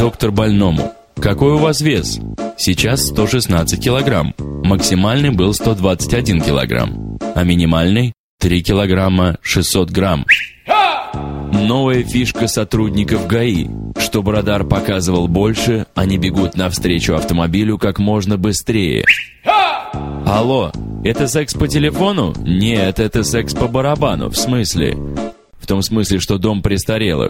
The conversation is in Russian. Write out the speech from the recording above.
Доктор больному. Какой у вас вес? Сейчас 116 килограмм. Максимальный был 121 килограмм. А минимальный 3 килограмма 600 грамм. Новая фишка сотрудников ГАИ. Чтобы радар показывал больше, они бегут навстречу автомобилю как можно быстрее. Алло, это секс по телефону? Нет, это секс по барабану. В смысле? В том смысле, что дом престарелых.